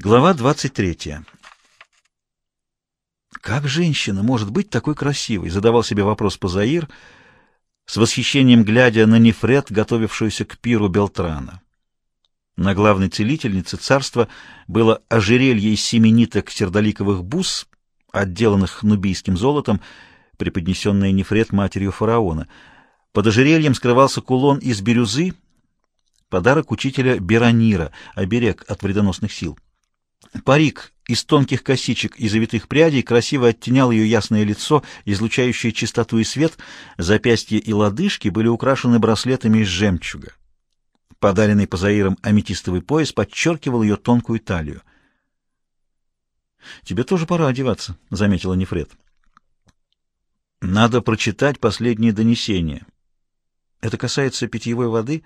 Глава 23. Как женщина может быть такой красивой? Задавал себе вопрос Пазаир, с восхищением глядя на нефрет, готовившуюся к пиру Белтрана. На главной целительнице царства было ожерелье из семи ниток сердоликовых бус, отделанных нубийским золотом, преподнесенное нефрет матерью фараона. Под ожерельем скрывался кулон из бирюзы, подарок учителя Беронира, оберег от вредоносных сил. Парик из тонких косичек и завитых прядей красиво оттенял ее ясное лицо, излучающее чистоту и свет, запястья и лодыжки были украшены браслетами из жемчуга. Подаренный Пазаиром аметистовый пояс подчеркивал ее тонкую талию. «Тебе тоже пора одеваться», — заметила Нефред. «Надо прочитать последние донесения. Это касается питьевой воды».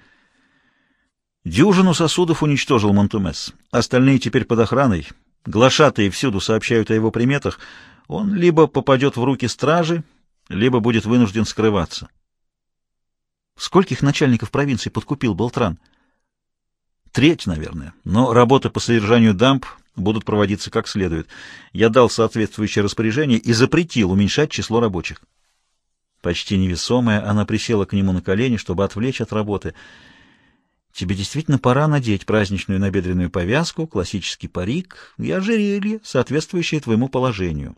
Дюжину сосудов уничтожил Монтумес. Остальные теперь под охраной. Глашатые всюду сообщают о его приметах. Он либо попадет в руки стражи, либо будет вынужден скрываться. Скольких начальников провинции подкупил Болтран? Треть, наверное. Но работы по содержанию дамб будут проводиться как следует. Я дал соответствующее распоряжение и запретил уменьшать число рабочих. Почти невесомая, она присела к нему на колени, чтобы отвлечь от работы — Тебе действительно пора надеть праздничную набедренную повязку, классический парик и ожерелье, соответствующее твоему положению.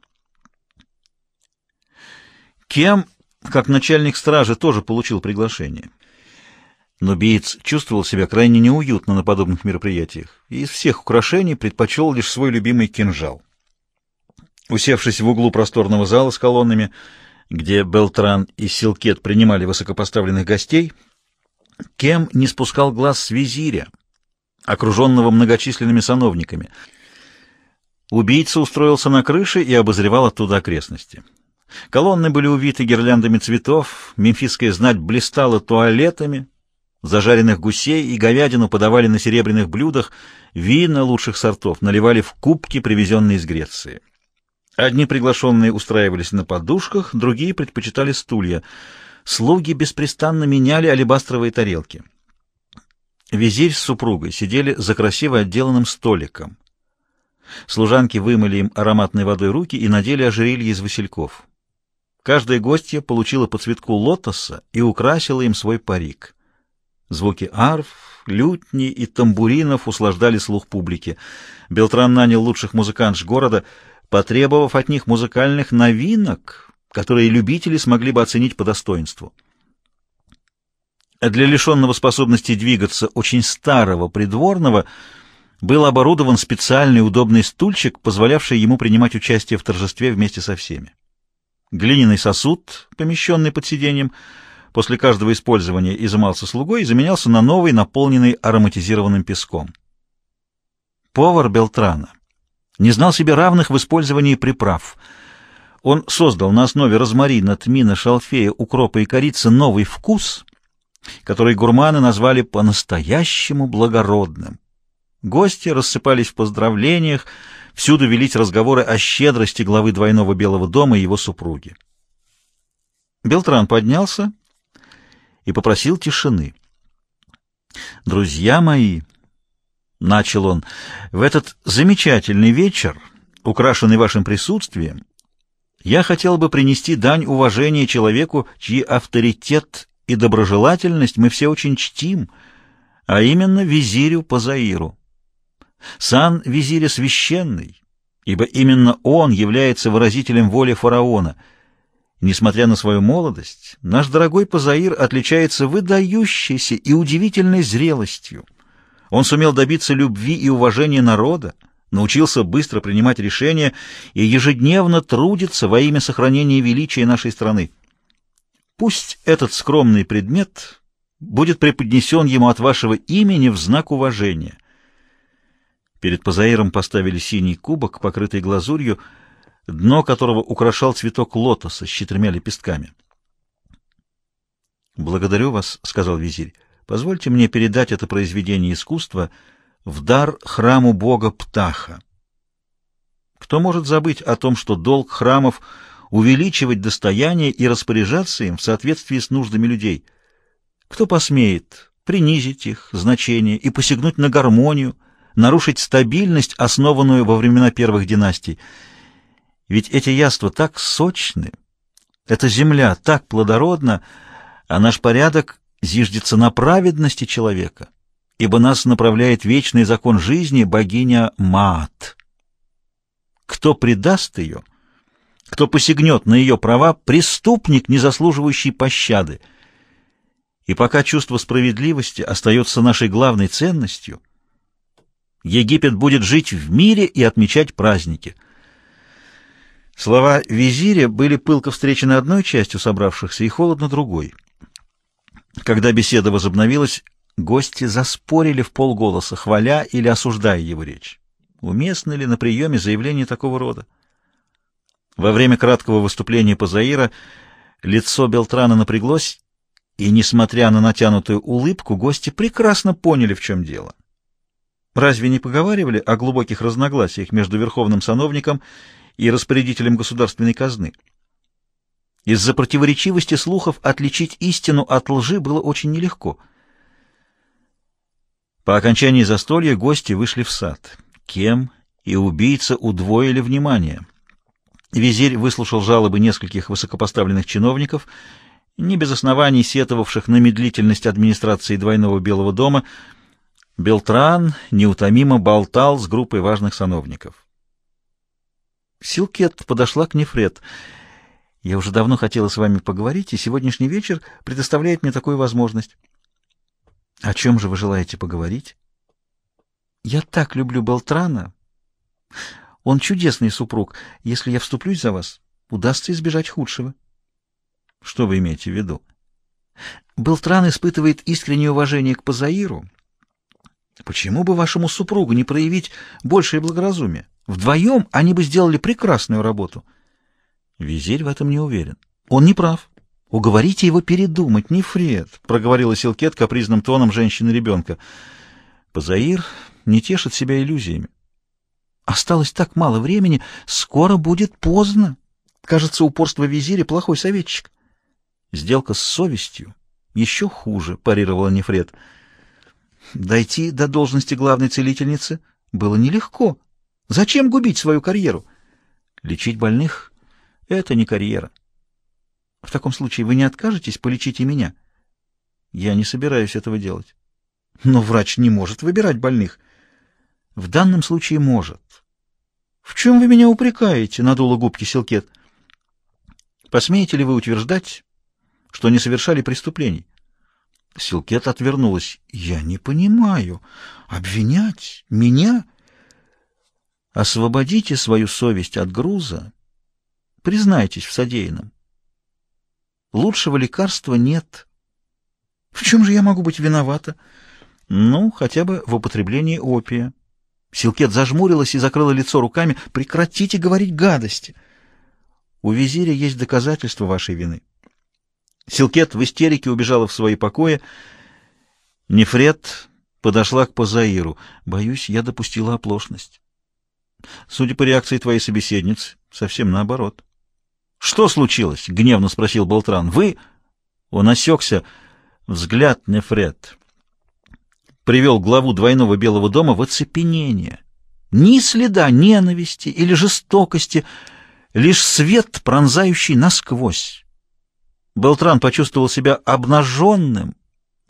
Кем, как начальник стражи, тоже получил приглашение. Но Биец чувствовал себя крайне неуютно на подобных мероприятиях и из всех украшений предпочел лишь свой любимый кинжал. Усевшись в углу просторного зала с колоннами, где Белтран и Силкет принимали высокопоставленных гостей, Кем не спускал глаз с визиря, окруженного многочисленными сановниками. Убийца устроился на крыше и обозревал оттуда окрестности. Колонны были увиты гирляндами цветов, мемфисская знать блистала туалетами, зажаренных гусей и говядину подавали на серебряных блюдах, вина лучших сортов наливали в кубки, привезенные из Греции. Одни приглашенные устраивались на подушках, другие предпочитали стулья — Слуги беспрестанно меняли алебастровые тарелки. Визирь с супругой сидели за красиво отделанным столиком. Служанки вымыли им ароматной водой руки и надели ожерелье из васильков. Каждая гостья получила по цветку лотоса и украсила им свой парик. Звуки арф, лютни и тамбуринов услаждали слух публики. Белтран нанял лучших музыкантш города, потребовав от них музыкальных новинок, которые любители смогли бы оценить по достоинству. Для лишенного способности двигаться очень старого придворного был оборудован специальный удобный стульчик, позволявший ему принимать участие в торжестве вместе со всеми. Глиняный сосуд, помещенный под сиденьем, после каждого использования изымался слугой и заменялся на новый, наполненный ароматизированным песком. Повар Белтрана не знал себе равных в использовании приправ — он создал на основе розмарина, тмина, шалфея, укропа и корицы новый вкус, который гурманы назвали по-настоящему благородным. Гости рассыпались в поздравлениях, всюду велись разговоры о щедрости главы двойного Белого дома и его супруги. Белтран поднялся и попросил тишины. «Друзья мои», — начал он, — «в этот замечательный вечер, украшенный вашим присутствием, я хотел бы принести дань уважения человеку, чьи авторитет и доброжелательность мы все очень чтим, а именно визирю Пазаиру. Сан визиря священный, ибо именно он является выразителем воли фараона. Несмотря на свою молодость, наш дорогой Пазаир отличается выдающейся и удивительной зрелостью. Он сумел добиться любви и уважения народа, научился быстро принимать решения и ежедневно трудится во имя сохранения величия нашей страны. Пусть этот скромный предмет будет преподнесен ему от вашего имени в знак уважения. Перед Пазаиром поставили синий кубок, покрытый глазурью, дно которого украшал цветок лотоса с четырьмя лепестками. «Благодарю вас», — сказал визирь. «Позвольте мне передать это произведение искусства — в дар храму бога Птаха. Кто может забыть о том, что долг храмов — увеличивать достояние и распоряжаться им в соответствии с нуждами людей? Кто посмеет принизить их значение и посягнуть на гармонию, нарушить стабильность, основанную во времена первых династий. Ведь эти яства так сочны, эта земля так плодородна, а наш порядок зиждется на праведности человека, ибо нас направляет вечный закон жизни богиня Маат. Кто предаст ее, кто посягнет на ее права, преступник, не заслуживающий пощады. И пока чувство справедливости остается нашей главной ценностью, Египет будет жить в мире и отмечать праздники. Слова визиря были пылко встречены одной частью собравшихся и холодно другой. Когда беседа возобновилась, гости заспорили в полголоса, хваля или осуждая его речь. Уместно ли на приеме заявление такого рода? Во время краткого выступления Пазаира лицо Белтрана напряглось, и, несмотря на натянутую улыбку, гости прекрасно поняли, в чем дело. Разве не поговаривали о глубоких разногласиях между верховным сановником и распорядителем государственной казны? Из-за противоречивости слухов отличить истину от лжи было очень нелегко. По окончании застолья гости вышли в сад. Кем и убийца удвоили внимание. Визирь выслушал жалобы нескольких высокопоставленных чиновников, не без оснований сетовавших на медлительность администрации двойного Белого дома. Белтран неутомимо болтал с группой важных сановников. Силкет подошла к Нефред — я уже давно хотела с вами поговорить, и сегодняшний вечер предоставляет мне такую возможность. О чем же вы желаете поговорить? Я так люблю Белтрана. Он чудесный супруг. Если я вступлюсь за вас, удастся избежать худшего. Что вы имеете в виду? Белтран испытывает искреннее уважение к Пазаиру. Почему бы вашему супругу не проявить большее благоразумие? Вдвоем они бы сделали прекрасную работу. Визирь в этом не уверен. Он не прав. Уговорите его передумать, не Фред, проговорила Силкет капризным тоном женщины-ребенка. Позаир не тешит себя иллюзиями. Осталось так мало времени, скоро будет поздно. Кажется, упорство визиря плохой советчик. Сделка с совестью еще хуже, парировала Нефред. Дойти до должности главной целительницы было нелегко. Зачем губить свою карьеру? Лечить больных это не карьера. В таком случае вы не откажетесь полечить и меня? Я не собираюсь этого делать. Но врач не может выбирать больных. В данном случае может. В чем вы меня упрекаете? Надула губки Силкет. Посмеете ли вы утверждать, что не совершали преступлений? Силкет отвернулась. Я не понимаю. Обвинять меня? Освободите свою совесть от груза Признайтесь в содеянном. Лучшего лекарства нет. В чем же я могу быть виновата? Ну, хотя бы в употреблении опия. Силкет зажмурилась и закрыла лицо руками. Прекратите говорить гадости. У визиря есть доказательства вашей вины. Силкет в истерике убежала в свои покои. Нефред подошла к Позаиру. Боюсь, я допустила оплошность. Судя по реакции твоей собеседницы, совсем наоборот. «Что случилось?» — гневно спросил Болтран. «Вы...» Он осекся. Взгляд Нефред привел главу двойного Белого дома в оцепенение. Ни следа ненависти или жестокости, лишь свет, пронзающий насквозь. Белтран почувствовал себя обнаженным,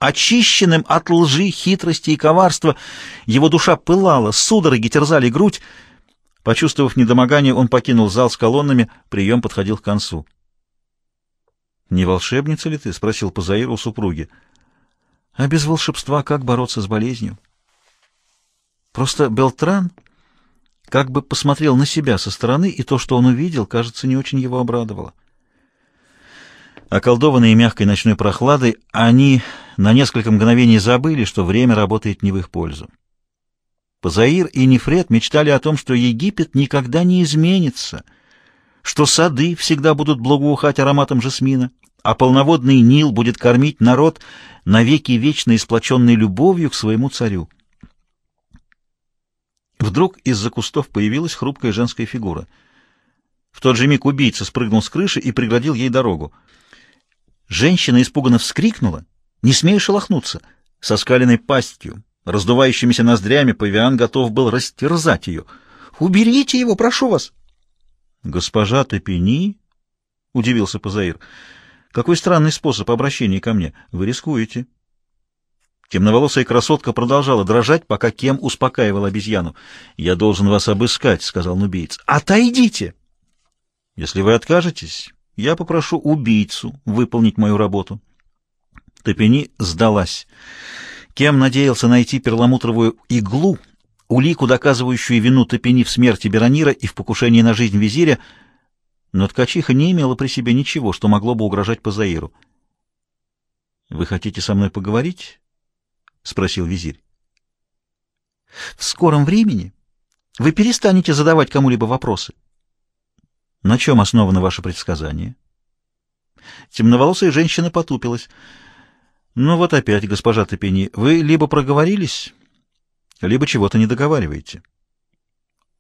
очищенным от лжи, хитрости и коварства. Его душа пылала, судороги терзали грудь. Почувствовав недомогание, он покинул зал с колоннами, прием подходил к концу. «Не волшебница ли ты?» — спросил Пазаир у супруги. «А без волшебства как бороться с болезнью?» Просто Белтран как бы посмотрел на себя со стороны, и то, что он увидел, кажется, не очень его обрадовало. Околдованные мягкой ночной прохладой, они на несколько мгновений забыли, что время работает не в их пользу. Позаир и Нефред мечтали о том, что Египет никогда не изменится, что сады всегда будут благоухать ароматом жасмина, а полноводный Нил будет кормить народ навеки вечно исплаченной любовью к своему царю. Вдруг из-за кустов появилась хрупкая женская фигура. В тот же миг убийца спрыгнул с крыши и преградил ей дорогу. Женщина испуганно вскрикнула, не смея шелохнуться, со скаленной пастью, Раздувающимися ноздрями павиан готов был растерзать ее. «Уберите его, прошу вас!» «Госпожа Топини?» — удивился Пазаир. «Какой странный способ обращения ко мне. Вы рискуете». Темноволосая красотка продолжала дрожать, пока Кем успокаивал обезьяну. «Я должен вас обыскать», — сказал нубиец. «Отойдите!» «Если вы откажетесь, я попрошу убийцу выполнить мою работу». Топени сдалась. Кем надеялся найти перламутровую иглу, улику, доказывающую вину Топени в смерти Беронира и в покушении на жизнь визиря, но ткачиха не имела при себе ничего, что могло бы угрожать Пазаиру. «Вы хотите со мной поговорить?» — спросил визирь. «В скором времени вы перестанете задавать кому-либо вопросы». «На чем основано ваше предсказание?» Темноволосая женщина потупилась. «Ну вот опять, госпожа Топени, вы либо проговорились, либо чего-то не договариваете».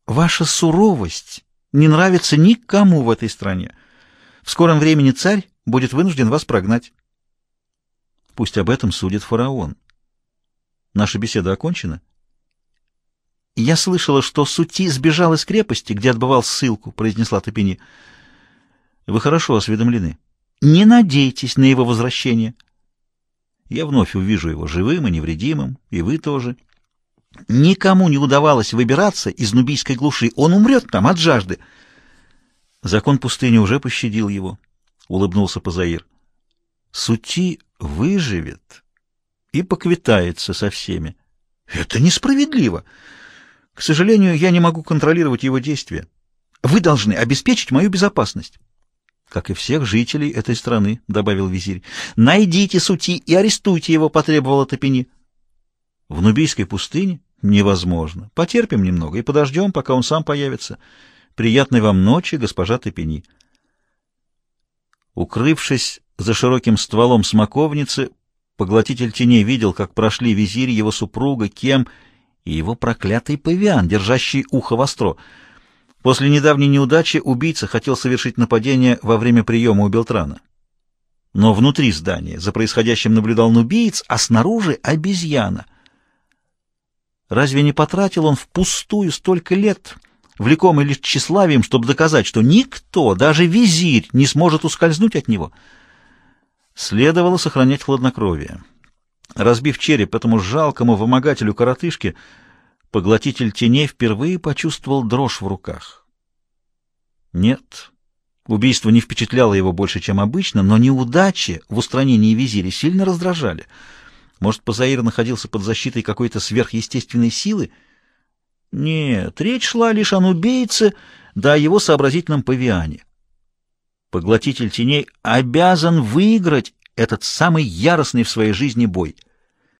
«Ваша суровость не нравится никому в этой стране. В скором времени царь будет вынужден вас прогнать». «Пусть об этом судит фараон». Наша беседа окончена? Я слышала, что Сути сбежал из крепости, где отбывал ссылку, произнесла Топини. Вы хорошо осведомлены. Не надейтесь на его возвращение. Я вновь увижу его живым и невредимым, и вы тоже. Никому не удавалось выбираться из нубийской глуши. Он умрет там от жажды. Закон пустыни уже пощадил его, — улыбнулся Пазаир. Сути выживет и поквитается со всеми. Это несправедливо. К сожалению, я не могу контролировать его действия. Вы должны обеспечить мою безопасность. Как и всех жителей этой страны, — добавил визирь. Найдите Сути и арестуйте его, — потребовала Топини. В Нубийской пустыне? Невозможно. Потерпим немного и подождем, пока он сам появится. Приятной вам ночи, госпожа Топини. Укрывшись за широким стволом смоковницы, Поглотитель теней видел, как прошли визирь, его супруга, Кем и его проклятый павиан, держащий ухо востро. После недавней неудачи убийца хотел совершить нападение во время приема у Белтрана. Но внутри здания за происходящим наблюдал нубиец, а снаружи — обезьяна. Разве не потратил он впустую столько лет, влекомый лишь тщеславием, чтобы доказать, что никто, даже визирь, не сможет ускользнуть от него — Следовало сохранять хладнокровие. Разбив череп этому жалкому вымогателю-коротышке, поглотитель теней впервые почувствовал дрожь в руках. Нет, убийство не впечатляло его больше, чем обычно, но неудачи в устранении визиря сильно раздражали. Может, Пазаир находился под защитой какой-то сверхъестественной силы? Нет, речь шла лишь о нубейце, да о его сообразительном павиане. Поглотитель теней обязан выиграть этот самый яростный в своей жизни бой —